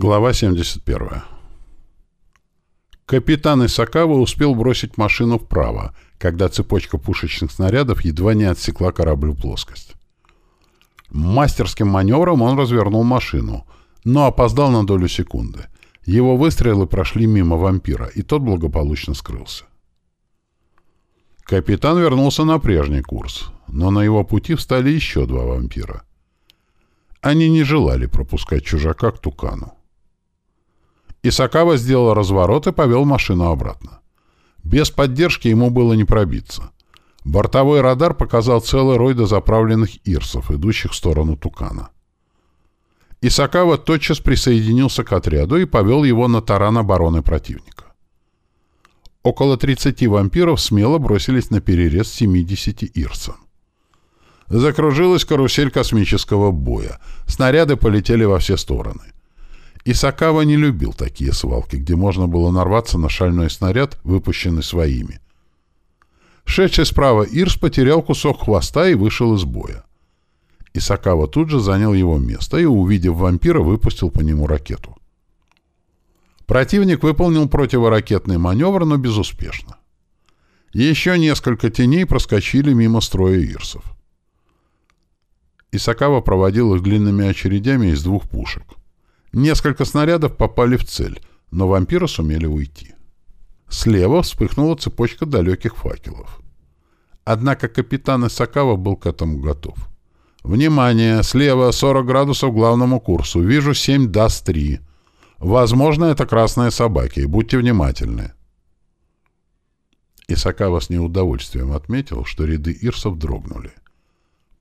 Глава 71. Капитан Исакава успел бросить машину вправо, когда цепочка пушечных снарядов едва не отсекла кораблю плоскость. Мастерским маневром он развернул машину, но опоздал на долю секунды. Его выстрелы прошли мимо вампира, и тот благополучно скрылся. Капитан вернулся на прежний курс, но на его пути встали еще два вампира. Они не желали пропускать чужака к Тукану. Исакава сделал разворот и повел машину обратно. Без поддержки ему было не пробиться. Бортовой радар показал целый рой дозаправленных ирсов, идущих в сторону Тукана. Исакава тотчас присоединился к отряду и повел его на таран обороны противника. Около 30 вампиров смело бросились на перерез 70 ирсам. Закружилась карусель космического боя. Снаряды полетели во все стороны. Исакава не любил такие свалки, где можно было нарваться на шальной снаряд, выпущенный своими. Шедший справа Ирс потерял кусок хвоста и вышел из боя. Исакава тут же занял его место и, увидев вампира, выпустил по нему ракету. Противник выполнил противоракетный маневр, но безуспешно. Еще несколько теней проскочили мимо строя ирсов. Исакава проводил их длинными очередями из двух пушек. Несколько снарядов попали в цель, но вампиры сумели уйти. Слева вспыхнула цепочка далеких факелов. Однако капитан Исакава был к этому готов. «Внимание! Слева 40 градусов главному курсу. Вижу 7 ДАС-3. Возможно, это красные собаки. Будьте внимательны». Исакава с неудовольствием отметил, что ряды ирсов дрогнули.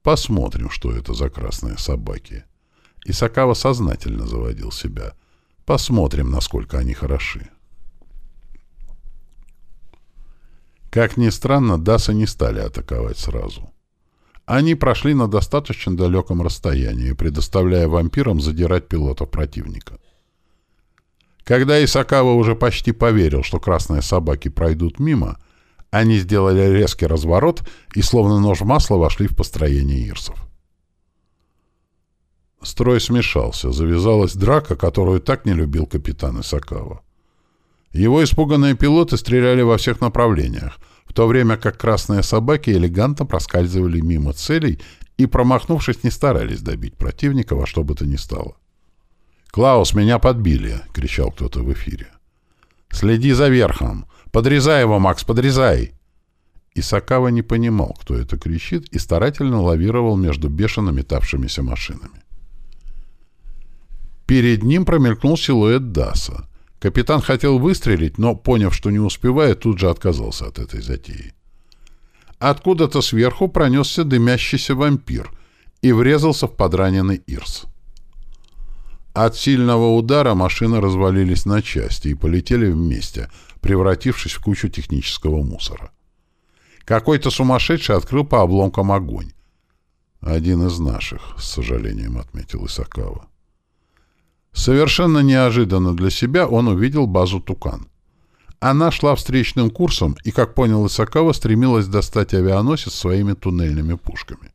«Посмотрим, что это за красные собаки». Исакава сознательно заводил себя. Посмотрим, насколько они хороши. Как ни странно, Даса не стали атаковать сразу. Они прошли на достаточно далеком расстоянии, предоставляя вампирам задирать пилотов противника. Когда Исакава уже почти поверил, что красные собаки пройдут мимо, они сделали резкий разворот и словно нож в масло вошли в построение ирсов. Строй смешался, завязалась драка, которую так не любил капитан Исакава. Его испуганные пилоты стреляли во всех направлениях, в то время как красные собаки элегантно проскальзывали мимо целей и, промахнувшись, не старались добить противника во что бы то ни стало. «Клаус, меня подбили!» — кричал кто-то в эфире. «Следи за верхом! Подрезай его, Макс, подрезай!» Исакава не понимал, кто это кричит, и старательно лавировал между бешено метавшимися машинами. Перед ним промелькнул силуэт Даса. Капитан хотел выстрелить, но, поняв, что не успевает, тут же отказался от этой затеи. Откуда-то сверху пронесся дымящийся вампир и врезался в подраненный Ирс. От сильного удара машины развалились на части и полетели вместе, превратившись в кучу технического мусора. Какой-то сумасшедший открыл по обломкам огонь. «Один из наших», — с сожалением отметил Исакава. Совершенно неожиданно для себя он увидел базу «Тукан». Она шла встречным курсом и, как понял Исакова, стремилась достать авианосец своими туннельными пушками.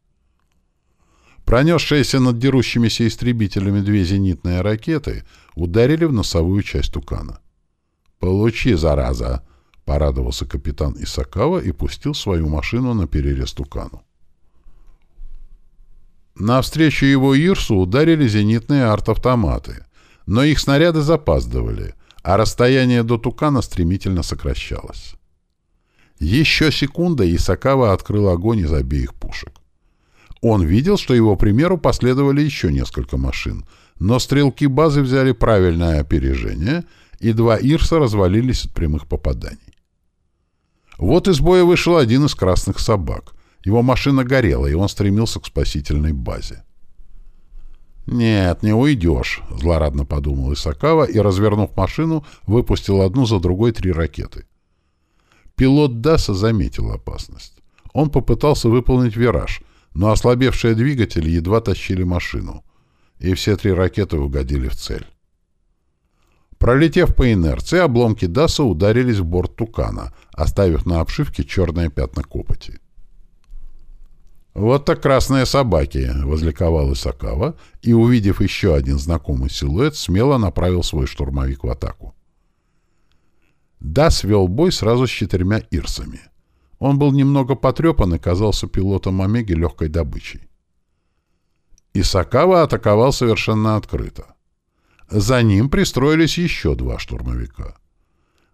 Пронесшиеся над дерущимися истребителями две зенитные ракеты ударили в носовую часть «Тукана». «Получи, зараза!» — порадовался капитан Исакава и пустил свою машину на перерез «Тукану». Навстречу его Ирсу ударили зенитные артавтоматы — но их снаряды запаздывали, а расстояние до Тукана стремительно сокращалось. Еще секунда, и Сакава открыл огонь из обеих пушек. Он видел, что его примеру последовали еще несколько машин, но стрелки базы взяли правильное опережение, и два Ирса развалились от прямых попаданий. Вот из боя вышел один из красных собак. Его машина горела, и он стремился к спасительной базе. «Нет, не уйдешь», — злорадно подумал Исакава и, развернув машину, выпустил одну за другой три ракеты. Пилот Даса заметил опасность. Он попытался выполнить вираж, но ослабевшие двигатели едва тащили машину, и все три ракеты угодили в цель. Пролетев по инерции, обломки Даса ударились в борт Тукана, оставив на обшивке черные пятна копоти. «Вот так красные собаки!» — возликовал Исакава и, увидев еще один знакомый силуэт, смело направил свой штурмовик в атаку. Дас вел бой сразу с четырьмя ирсами. Он был немного потрепан и казался пилотом Омеги легкой добычей. Исакава атаковал совершенно открыто. За ним пристроились еще два штурмовика.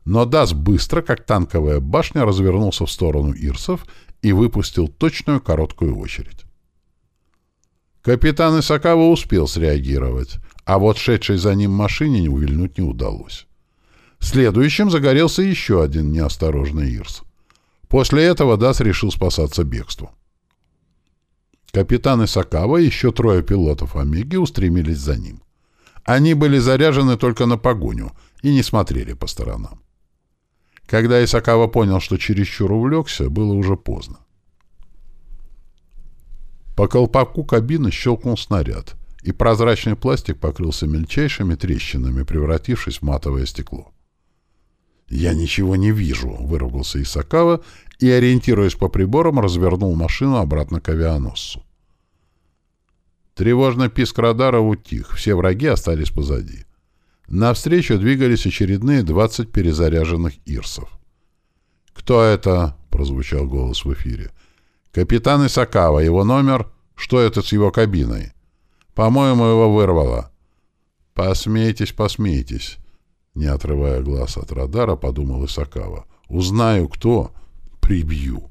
Но Дас быстро, как танковая башня, развернулся в сторону ирсов и выпустил точную короткую очередь. Капитан Исакава успел среагировать, а вот шедшей за ним машине увильнуть не удалось. Следующим загорелся еще один неосторожный Ирс. После этого Дас решил спасаться бегством. Капитан Исакава и еще трое пилотов Омеги устремились за ним. Они были заряжены только на погоню и не смотрели по сторонам. Когда Исакава понял, что чересчур увлекся, было уже поздно. По колпаку кабины щелкнул снаряд, и прозрачный пластик покрылся мельчайшими трещинами, превратившись в матовое стекло. «Я ничего не вижу», — выругался Исакава и, ориентируясь по приборам, развернул машину обратно к авианосцу. Тревожный писк радара утих, все враги остались позади. Навстречу двигались очередные 20 перезаряженных ирсов. «Кто это?» — прозвучал голос в эфире. «Капитан Исакава. Его номер? Что это с его кабиной?» «По-моему, его вырвало». «Посмейтесь, посмейтесь». Не отрывая глаз от радара, подумал Исакава. «Узнаю, кто. Прибью».